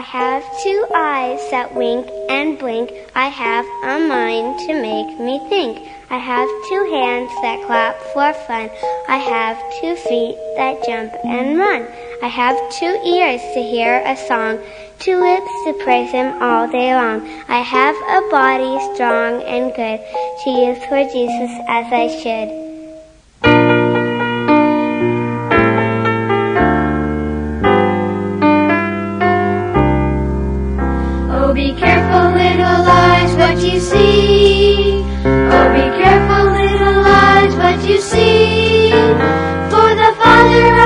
I have two eyes that wink and blink. I have a mind to make me think. I have two hands that clap for fun. I have two feet that jump and run. I have two ears to hear a song, two lips to praise Him all day long. I have a body strong and good to use for Jesus as I should. Oh, be careful, little eyes, what you see. Oh, be careful, little eyes, what you